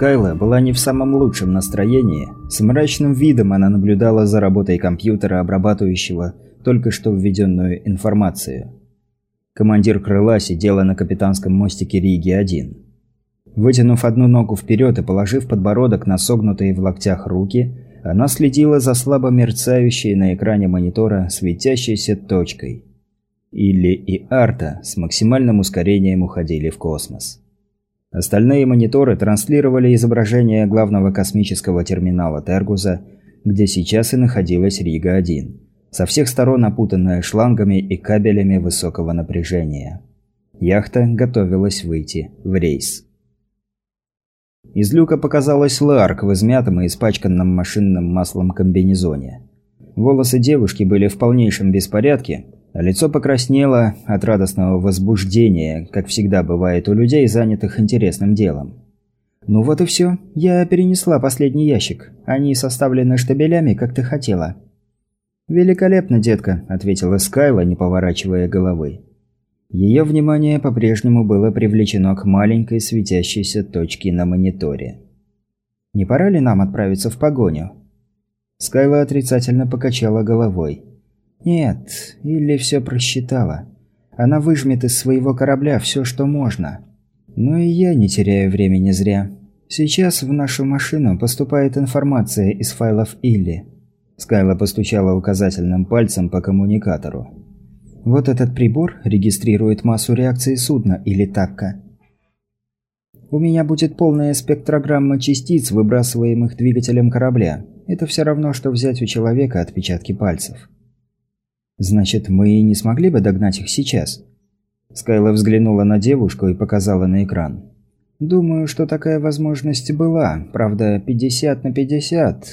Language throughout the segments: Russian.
Скайла была не в самом лучшем настроении. С мрачным видом она наблюдала за работой компьютера, обрабатывающего только что введенную информацию. Командир крыла сидела на капитанском мостике Риги-1. Вытянув одну ногу вперед и положив подбородок на согнутые в локтях руки, она следила за слабо мерцающей на экране монитора светящейся точкой. Илли и Арта с максимальным ускорением уходили в космос. Остальные мониторы транслировали изображение главного космического терминала Тергуза, где сейчас и находилась Рига-1, со всех сторон опутанная шлангами и кабелями высокого напряжения. Яхта готовилась выйти в рейс. Из люка показалась Ларк в измятом и испачканном машинным маслом комбинезоне. Волосы девушки были в полнейшем беспорядке, Лицо покраснело от радостного возбуждения, как всегда бывает у людей, занятых интересным делом. «Ну вот и все. Я перенесла последний ящик. Они составлены штабелями, как ты хотела». «Великолепно, детка», – ответила Скайла, не поворачивая головы. Ее внимание по-прежнему было привлечено к маленькой светящейся точке на мониторе. «Не пора ли нам отправиться в погоню?» Скайла отрицательно покачала головой. Нет, или все просчитала. Она выжмет из своего корабля все, что можно. Но и я не теряю времени зря. Сейчас в нашу машину поступает информация из файлов Илли. Скайла постучала указательным пальцем по коммуникатору. Вот этот прибор регистрирует массу реакции судна или такка. У меня будет полная спектрограмма частиц, выбрасываемых двигателем корабля. Это все равно, что взять у человека отпечатки пальцев. Значит, мы не смогли бы догнать их сейчас? Скайла взглянула на девушку и показала на экран. Думаю, что такая возможность была, правда, 50 на 50.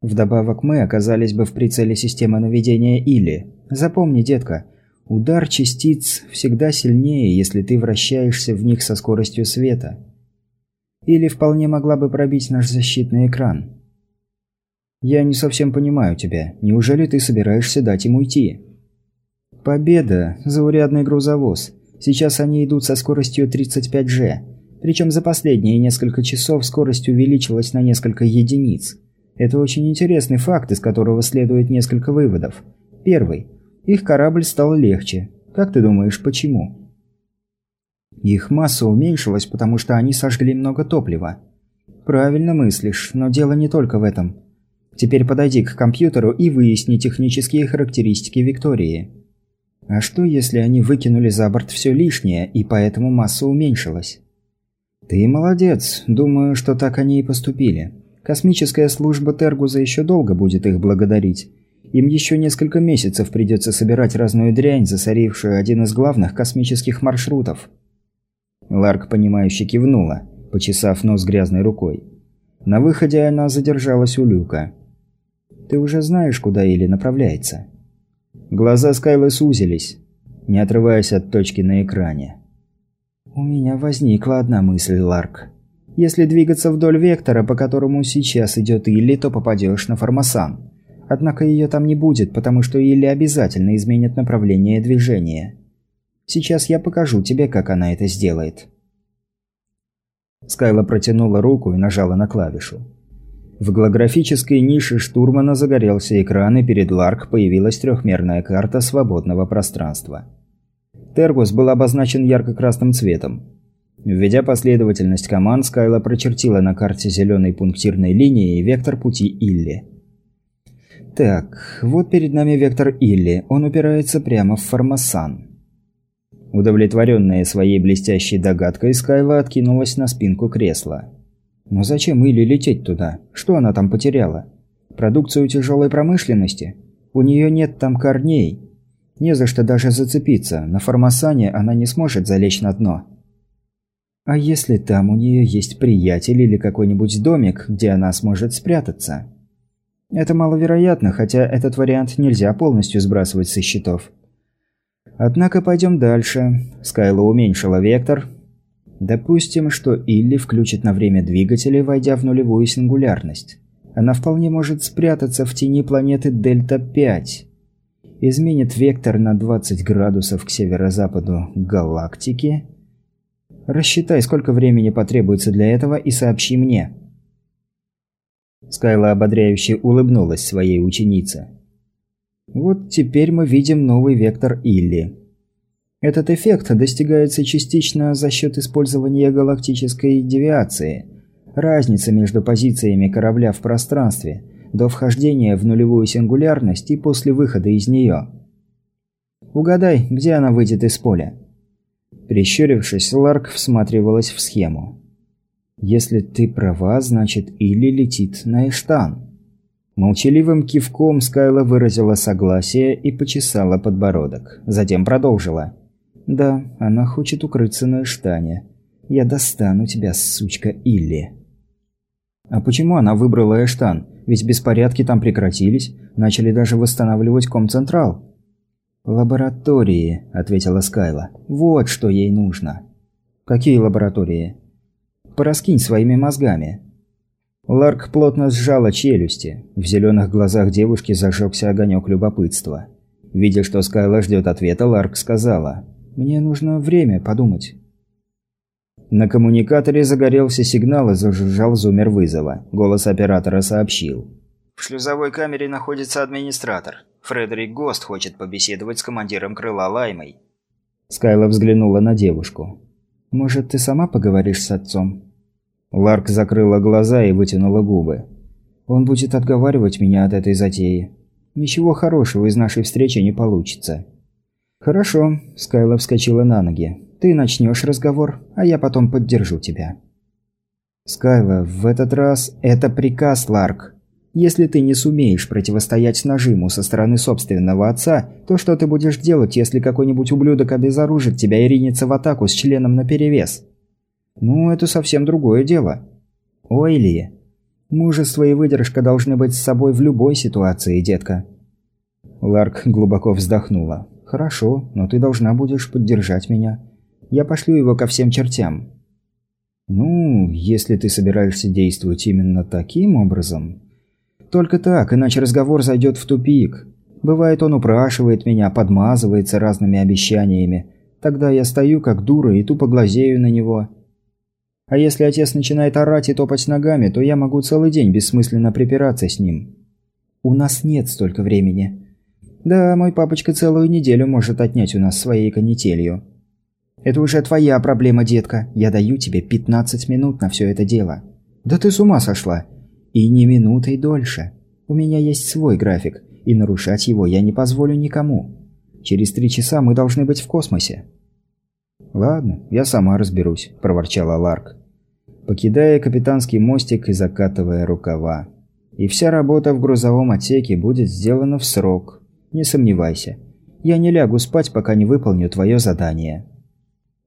Вдобавок мы оказались бы в прицеле системы наведения Или. Запомни, детка, удар частиц всегда сильнее, если ты вращаешься в них со скоростью света. Или вполне могла бы пробить наш защитный экран. «Я не совсем понимаю тебя. Неужели ты собираешься дать им уйти?» «Победа! Заурядный грузовоз. Сейчас они идут со скоростью 35G. Причем за последние несколько часов скорость увеличилась на несколько единиц. Это очень интересный факт, из которого следует несколько выводов. Первый. Их корабль стал легче. Как ты думаешь, почему?» «Их масса уменьшилась, потому что они сожгли много топлива». «Правильно мыслишь, но дело не только в этом. Теперь подойди к компьютеру и выясни технические характеристики Виктории. А что, если они выкинули за борт все лишнее, и поэтому масса уменьшилась? Ты молодец. Думаю, что так они и поступили. Космическая служба Тергуза еще долго будет их благодарить. Им еще несколько месяцев придется собирать разную дрянь, засорившую один из главных космических маршрутов. Ларк, понимающе кивнула, почесав нос грязной рукой. На выходе она задержалась у люка. Ты уже знаешь, куда Или направляется?» Глаза Скайлы сузились, не отрываясь от точки на экране. «У меня возникла одна мысль, Ларк. Если двигаться вдоль вектора, по которому сейчас идет Илли, то попадешь на Формасан. Однако ее там не будет, потому что Илли обязательно изменит направление движения. Сейчас я покажу тебе, как она это сделает». Скайла протянула руку и нажала на клавишу. В голографической нише штурмана загорелся экран, и перед Ларк появилась трехмерная карта свободного пространства. Тергус был обозначен ярко-красным цветом. Введя последовательность команд, Скайла прочертила на карте зеленой пунктирной линии вектор пути Илли. Так, вот перед нами вектор Илли, он упирается прямо в Формасан. Удовлетворенная своей блестящей догадкой, Скайла откинулась на спинку кресла. Но зачем Илли лететь туда? Что она там потеряла? Продукцию тяжелой промышленности? У нее нет там корней. Не за что даже зацепиться. На Формасане она не сможет залечь на дно. А если там у нее есть приятель или какой-нибудь домик, где она сможет спрятаться? Это маловероятно, хотя этот вариант нельзя полностью сбрасывать со счетов. Однако пойдем дальше. Скайла уменьшила вектор, Допустим, что Илли включит на время двигатели, войдя в нулевую сингулярность. Она вполне может спрятаться в тени планеты Дельта-5. Изменит вектор на 20 градусов к северо-западу галактики. Рассчитай, сколько времени потребуется для этого и сообщи мне». Скайла ободряюще улыбнулась своей ученице. «Вот теперь мы видим новый вектор Илли. Этот эффект достигается частично за счет использования галактической девиации, разницы между позициями корабля в пространстве, до вхождения в нулевую сингулярность и после выхода из нее. Угадай, где она выйдет из поля?» Прищурившись, Ларк всматривалась в схему. «Если ты права, значит Или летит на Эштан». Молчаливым кивком Скайла выразила согласие и почесала подбородок. Затем продолжила. «Да, она хочет укрыться на Эштане. Я достану тебя, сучка Илли». «А почему она выбрала Эштан? Ведь беспорядки там прекратились, начали даже восстанавливать Комцентрал». «Лаборатории», – ответила Скайла. «Вот что ей нужно». «Какие лаборатории?» «Пораскинь своими мозгами». Ларк плотно сжала челюсти. В зеленых глазах девушки зажегся огонек любопытства. Видя, что Скайла ждет ответа, Ларк сказала. «Мне нужно время подумать». На коммуникаторе загорелся сигнал и зажужжал зумер вызова. Голос оператора сообщил. «В шлюзовой камере находится администратор. Фредерик Гост хочет побеседовать с командиром крыла Лаймой». Скайла взглянула на девушку. «Может, ты сама поговоришь с отцом?» Ларк закрыла глаза и вытянула губы. «Он будет отговаривать меня от этой затеи. Ничего хорошего из нашей встречи не получится». «Хорошо», – Скайла вскочила на ноги. «Ты начнешь разговор, а я потом поддержу тебя». «Скайла, в этот раз это приказ, Ларк. Если ты не сумеешь противостоять нажиму со стороны собственного отца, то что ты будешь делать, если какой-нибудь ублюдок обезоружит тебя и ринется в атаку с членом наперевес? Ну, это совсем другое дело. Ой, Ли, мужество и выдержка должны быть с собой в любой ситуации, детка. Ларк глубоко вздохнула. «Хорошо, но ты должна будешь поддержать меня. Я пошлю его ко всем чертям». «Ну, если ты собираешься действовать именно таким образом...» Только так, иначе разговор зайдет в тупик. Бывает, он упрашивает меня, подмазывается разными обещаниями. Тогда я стою как дура и тупо глазею на него. А если отец начинает орать и топать ногами, то я могу целый день бессмысленно припираться с ним. У нас нет столько времени. Да, мой папочка целую неделю может отнять у нас своей канителью. Это уже твоя проблема, детка. Я даю тебе 15 минут на все это дело. Да ты с ума сошла. И ни минутой дольше. У меня есть свой график, и нарушать его я не позволю никому. Через три часа мы должны быть в космосе». «Ладно, я сама разберусь», – проворчала Ларк, покидая капитанский мостик и закатывая рукава. «И вся работа в грузовом отсеке будет сделана в срок. Не сомневайся. Я не лягу спать, пока не выполню твое задание».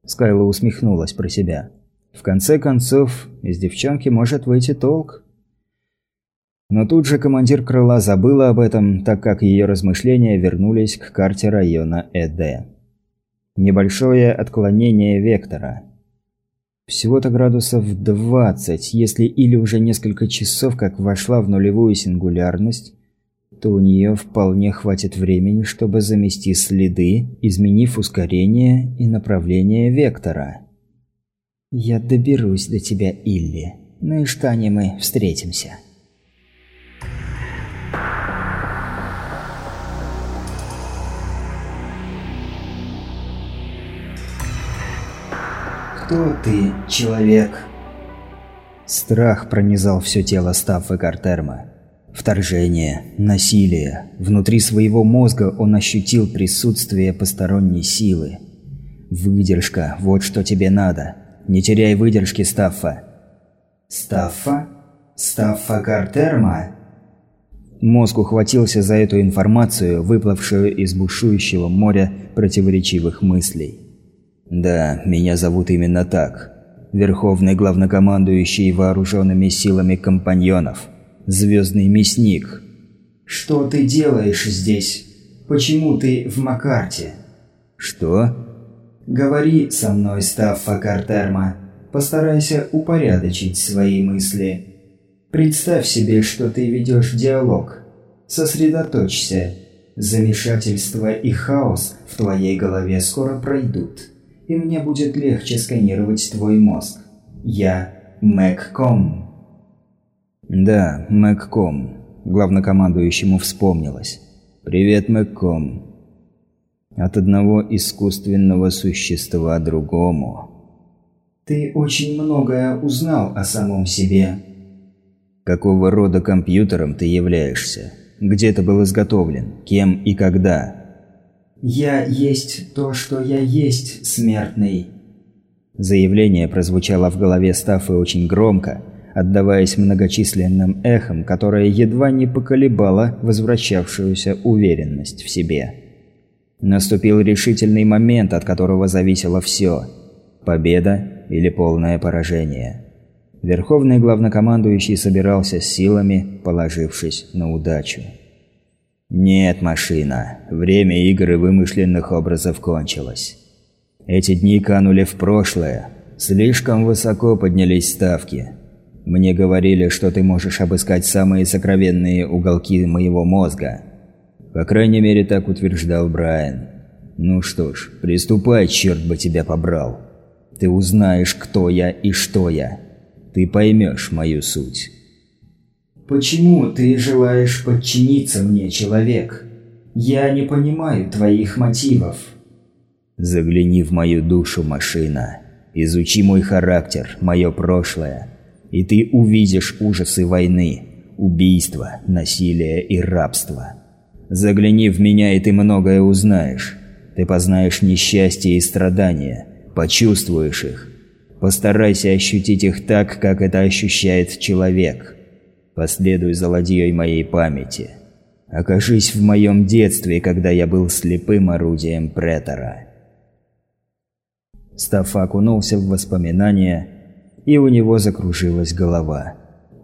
Скайла усмехнулась про себя. «В конце концов, из девчонки может выйти толк». Но тут же командир крыла забыла об этом, так как ее размышления вернулись к карте района ЭД. Небольшое отклонение вектора. Всего-то градусов 20, если или уже несколько часов как вошла в нулевую сингулярность, то у нее вполне хватит времени, чтобы замести следы, изменив ускорение и направление вектора. «Я доберусь до тебя, Илли. На Иштане мы встретимся». «Кто ты, человек?» Страх пронизал все тело Стаффа Картерма. Вторжение, насилие. Внутри своего мозга он ощутил присутствие посторонней силы. Выдержка – вот что тебе надо. Не теряй выдержки, Стаффа. Стаффа? Стаффа Картерма? Мозг ухватился за эту информацию, выплывшую из бушующего моря противоречивых мыслей. Да, меня зовут именно так. Верховный главнокомандующий вооруженными силами компаньонов. Звездный мясник. Что ты делаешь здесь? Почему ты в Макарте? Что? Говори со мной, Стаффа Картерма. Постарайся упорядочить свои мысли. Представь себе, что ты ведешь диалог. Сосредоточься. Замешательство и хаос в твоей голове скоро пройдут и мне будет легче сканировать твой мозг. Я Мэгком». «Да, Мэгком», – главнокомандующему вспомнилось. «Привет, Мэгком». От одного искусственного существа другому. «Ты очень многое узнал о самом себе». «Какого рода компьютером ты являешься? Где ты был изготовлен? Кем и когда?» «Я есть то, что я есть, смертный». Заявление прозвучало в голове Стаффы очень громко, отдаваясь многочисленным эхом, которое едва не поколебало возвращавшуюся уверенность в себе. Наступил решительный момент, от которого зависело все – победа или полное поражение. Верховный главнокомандующий собирался с силами, положившись на удачу. «Нет, машина. Время игр вымышленных образов кончилось. Эти дни канули в прошлое. Слишком высоко поднялись ставки. Мне говорили, что ты можешь обыскать самые сокровенные уголки моего мозга. По крайней мере, так утверждал Брайан. Ну что ж, приступай, черт бы тебя побрал. Ты узнаешь, кто я и что я. Ты поймешь мою суть». «Почему ты желаешь подчиниться мне, человек? Я не понимаю твоих мотивов». «Загляни в мою душу, машина. Изучи мой характер, мое прошлое. И ты увидишь ужасы войны, убийства, насилия и рабства. Загляни в меня, и ты многое узнаешь. Ты познаешь несчастье и страдания, почувствуешь их. Постарайся ощутить их так, как это ощущает человек». Последуй за ладьей моей памяти. Окажись в моем детстве, когда я был слепым орудием претора. Стаффа окунулся в воспоминания, и у него закружилась голова.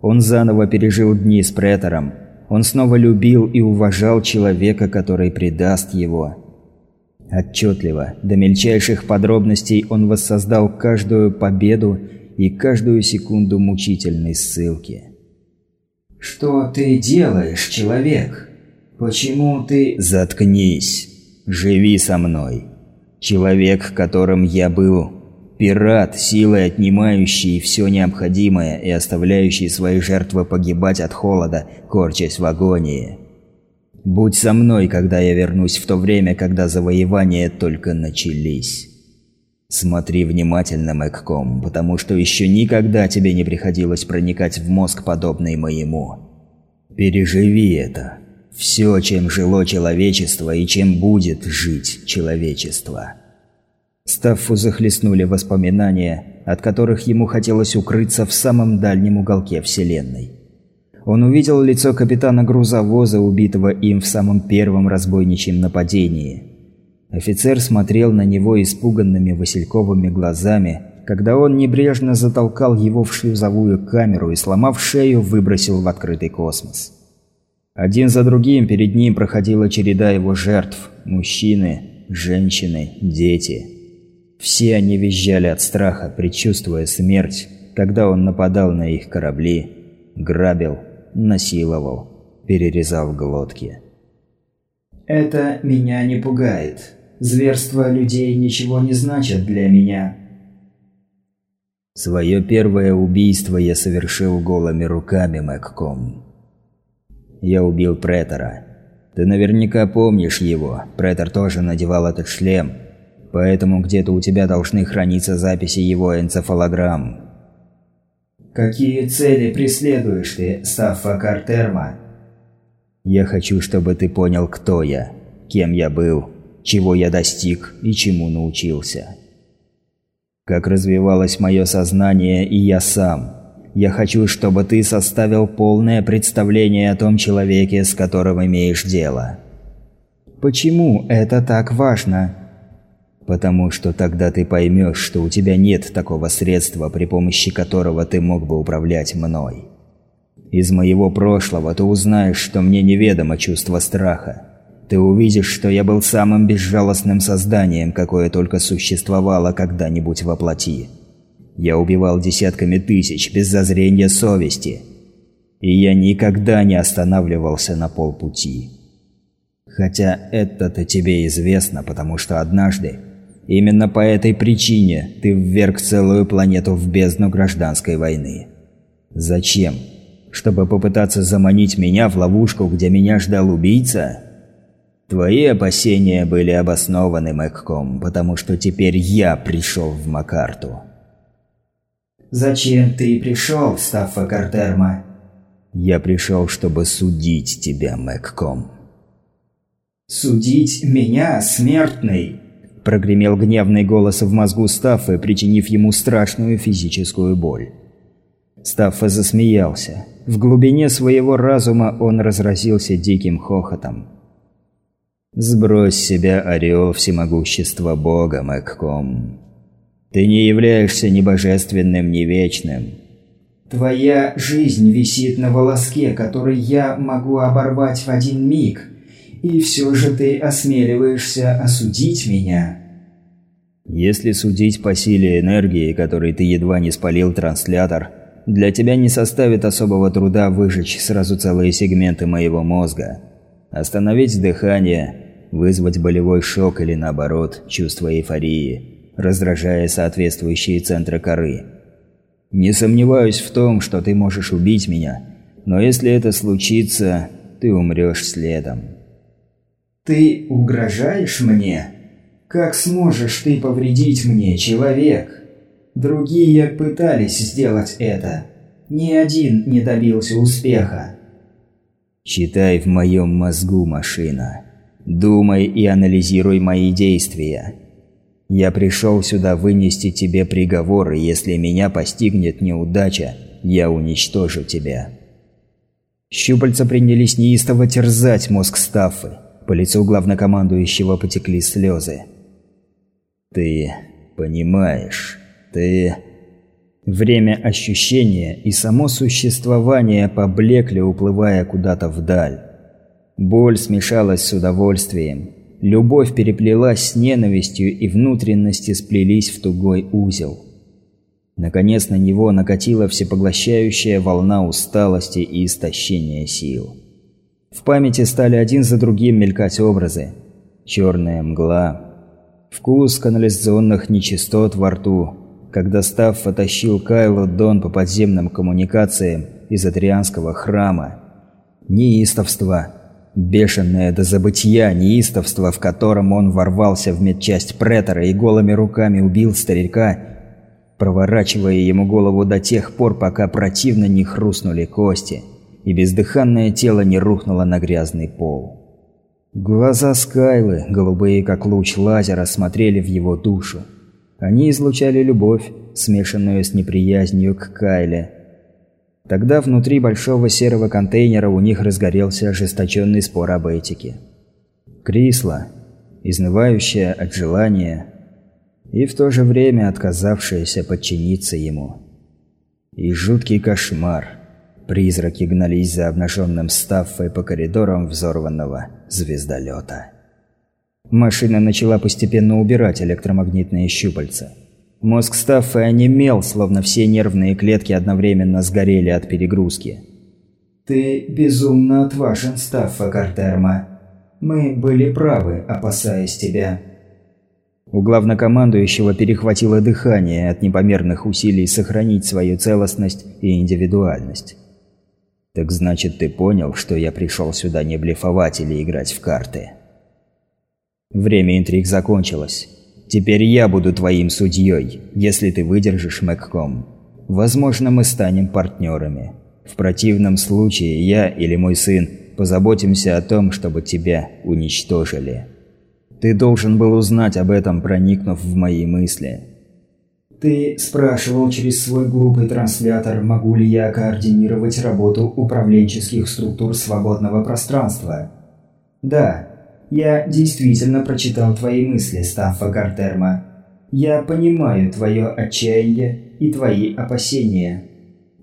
Он заново пережил дни с претором. Он снова любил и уважал человека, который предаст его. Отчетливо, до мельчайших подробностей он воссоздал каждую победу и каждую секунду мучительной ссылки. «Что ты делаешь, человек? Почему ты...» «Заткнись. Живи со мной. Человек, которым я был. Пират, силой отнимающий все необходимое и оставляющий свои жертвы погибать от холода, корчась в агонии. Будь со мной, когда я вернусь в то время, когда завоевания только начались». Смотри внимательно, Мэгком, потому что еще никогда тебе не приходилось проникать в мозг, подобный моему. Переживи это. Все, чем жило человечество и чем будет жить человечество. Стаффу захлестнули воспоминания, от которых ему хотелось укрыться в самом дальнем уголке Вселенной. Он увидел лицо капитана грузовоза, убитого им в самом первом разбойничьем нападении – Офицер смотрел на него испуганными васильковыми глазами, когда он небрежно затолкал его в шлюзовую камеру и, сломав шею, выбросил в открытый космос. Один за другим перед ним проходила череда его жертв – мужчины, женщины, дети. Все они визжали от страха, предчувствуя смерть, когда он нападал на их корабли, грабил, насиловал, перерезав глотки. «Это меня не пугает», Зверства людей ничего не значат для меня. Свое первое убийство я совершил голыми руками, Мэгком. Я убил Претора. Ты наверняка помнишь его. Претор тоже надевал этот шлем. Поэтому где-то у тебя должны храниться записи его энцефалограмм. Какие цели преследуешь ты, Стаффа Картерма? Я хочу, чтобы ты понял, кто я, кем я был чего я достиг и чему научился. Как развивалось мое сознание и я сам. Я хочу, чтобы ты составил полное представление о том человеке, с которым имеешь дело. Почему это так важно? Потому что тогда ты поймешь, что у тебя нет такого средства, при помощи которого ты мог бы управлять мной. Из моего прошлого ты узнаешь, что мне неведомо чувство страха. Ты увидишь, что я был самым безжалостным созданием, какое только существовало когда-нибудь во плоти. Я убивал десятками тысяч, без зазрения совести. И я никогда не останавливался на полпути. Хотя это-то тебе известно, потому что однажды Именно по этой причине ты вверг целую планету в бездну гражданской войны. Зачем? Чтобы попытаться заманить меня в ловушку, где меня ждал убийца? Твои опасения были обоснованы, Мэгком, потому что теперь я пришел в Макарту. Зачем ты пришел, Стаффа Картерма? Я пришел, чтобы судить тебя, Мэгком. Судить меня, смертный? Прогремел гневный голос в мозгу Стаффы, причинив ему страшную физическую боль. Стаффа засмеялся. В глубине своего разума он разразился диким хохотом. «Сбрось себя ореол всемогущества Бога, Мэгком. Ты не являешься ни божественным, ни вечным. Твоя жизнь висит на волоске, который я могу оборвать в один миг, и все же ты осмеливаешься осудить меня». Если судить по силе энергии, которой ты едва не спалил транслятор, для тебя не составит особого труда выжечь сразу целые сегменты моего мозга. Остановить дыхание, вызвать болевой шок или наоборот, чувство эйфории, раздражая соответствующие центры коры. Не сомневаюсь в том, что ты можешь убить меня, но если это случится, ты умрешь следом. «Ты угрожаешь мне? Как сможешь ты повредить мне, человек? Другие пытались сделать это. Ни один не добился успеха». «Читай в моем мозгу, машина. Думай и анализируй мои действия. Я пришел сюда вынести тебе приговор, и если меня постигнет неудача, я уничтожу тебя». Щупальца принялись неистово терзать мозг Стаффы. По лицу главнокомандующего потекли слезы. «Ты понимаешь, ты...» Время ощущения и само существование поблекли, уплывая куда-то вдаль. Боль смешалась с удовольствием. Любовь переплелась с ненавистью, и внутренности сплелись в тугой узел. Наконец на него накатила всепоглощающая волна усталости и истощения сил. В памяти стали один за другим мелькать образы. Черная мгла, вкус канализационных нечистот во рту, когда Став потащил Кайло Дон по подземным коммуникациям из Адрианского храма. Неистовство. Бешеное до забытия неистовство, в котором он ворвался в медчасть претора и голыми руками убил старика, проворачивая ему голову до тех пор, пока противно не хрустнули кости, и бездыханное тело не рухнуло на грязный пол. Глаза Скайлы, голубые как луч лазера, смотрели в его душу. Они излучали любовь, смешанную с неприязнью к Кайле. Тогда внутри большого серого контейнера у них разгорелся ожесточенный спор об этике. Крисла, изнывающая от желания и в то же время отказавшаяся подчиниться ему. И жуткий кошмар. Призраки гнались за обнаженным Стаффой по коридорам взорванного звездолета. Машина начала постепенно убирать электромагнитные щупальца. Мозг Стаффы онемел, словно все нервные клетки одновременно сгорели от перегрузки. «Ты безумно отважен, Стаффа Картерма. Мы были правы, опасаясь тебя». У главнокомандующего перехватило дыхание от непомерных усилий сохранить свою целостность и индивидуальность. «Так значит, ты понял, что я пришел сюда не блефовать или играть в карты?» Время интриг закончилось. Теперь я буду твоим судьей, если ты выдержишь Мэгком. Возможно, мы станем партнерами. В противном случае я или мой сын позаботимся о том, чтобы тебя уничтожили. Ты должен был узнать об этом, проникнув в мои мысли. Ты спрашивал через свой глупый транслятор, могу ли я координировать работу управленческих структур свободного пространства. Да, я действительно прочитал твои мысли, Стаффа Картерма. Я понимаю твое отчаяние и твои опасения.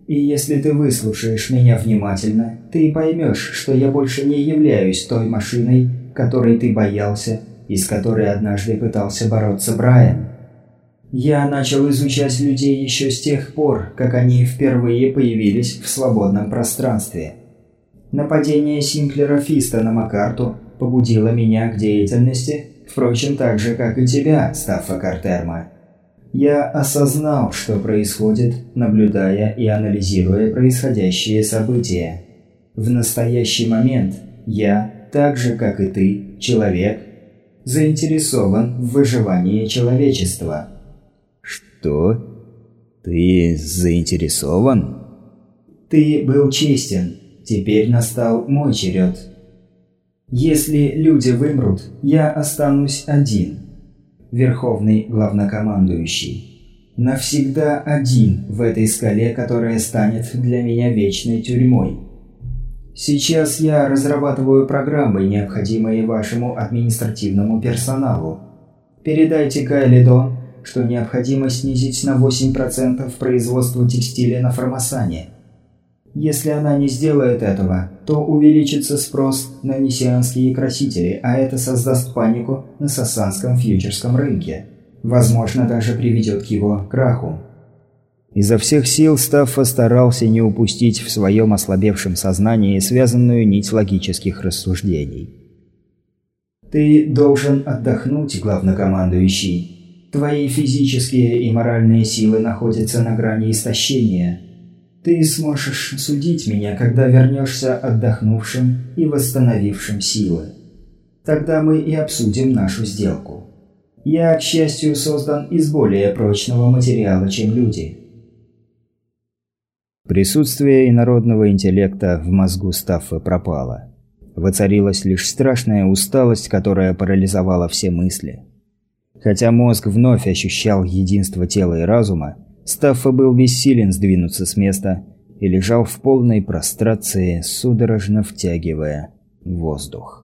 И если ты выслушаешь меня внимательно, ты поймешь, что я больше не являюсь той машиной, которой ты боялся и с которой однажды пытался бороться Брайан. Я начал изучать людей еще с тех пор, как они впервые появились в свободном пространстве. Нападение Синклера Фиста на Макарту побудило меня к деятельности, Впрочем, так же, как и тебя, Стаффа Картерма. Я осознал, что происходит, наблюдая и анализируя происходящие события. В настоящий момент я, так же, как и ты, человек, заинтересован в выживании человечества. Что? Ты заинтересован? Ты был честен. Теперь настал мой черед. Если люди вымрут, я останусь один. Верховный главнокомандующий. Навсегда один в этой скале, которая станет для меня вечной тюрьмой. Сейчас я разрабатываю программы, необходимые вашему административному персоналу. Передайте Кайлидон, что необходимо снизить на 8% производство текстиля на Формасане – если она не сделает этого, то увеличится спрос на несианские красители, а это создаст панику на сассанском фьючерском рынке. Возможно, даже приведет к его краху. Изо всех сил Стаффа старался не упустить в своем ослабевшем сознании связанную нить логических рассуждений. «Ты должен отдохнуть, главнокомандующий. Твои физические и моральные силы находятся на грани истощения». Ты сможешь судить меня, когда вернешься отдохнувшим и восстановившим силы. Тогда мы и обсудим нашу сделку. Я, к счастью, создан из более прочного материала, чем люди. Присутствие инородного интеллекта в мозгу Стаффы пропало. Воцарилась лишь страшная усталость, которая парализовала все мысли. Хотя мозг вновь ощущал единство тела и разума, Стаффа был бессилен сдвинуться с места и лежал в полной прострации, судорожно втягивая воздух.